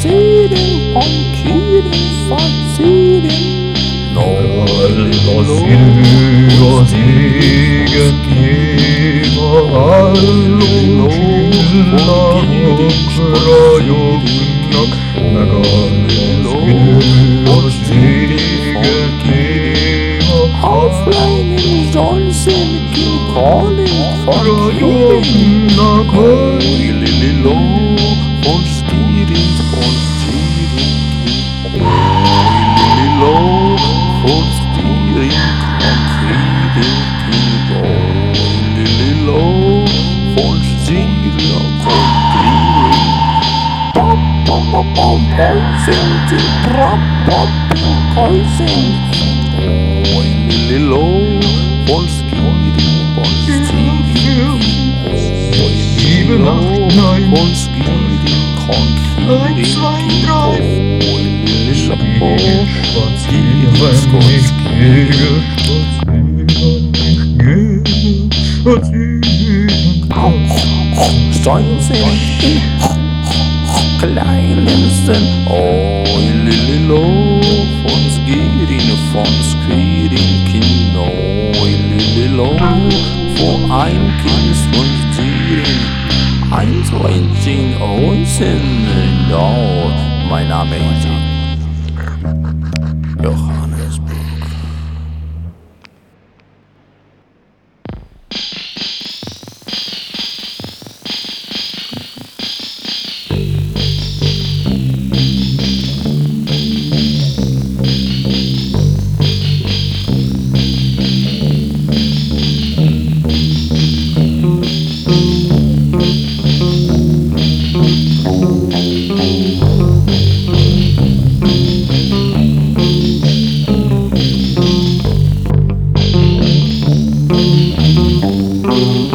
Syrin, omkring från Syrin. Norra Syria steget genom allokilla vuxra jugnak. Norra Syria steget Och Halfleinen Johnson, Gil Collins, Fakir. Och Jugnak, Lili Lillo. King Calling, Falsieren. Lililo, Falsieren, Falsieren. Lililo, Falsieren, Falsieren. Lililo, Falsieren, Falsieren. Bom, bom, bom, bom, Häusen, die Bram, bom, Häusen. Lililo, Falsieren, Falsieren. Lililo, Falsieren, Steinsen, Kleinensen, oh, Lililo, von Skirin, von Skirin, Kind, oh, Lililo, vor ein Kind von Skirin, ein, zwei, zehn, Ozen, oh, mein Name ist Johannesburg.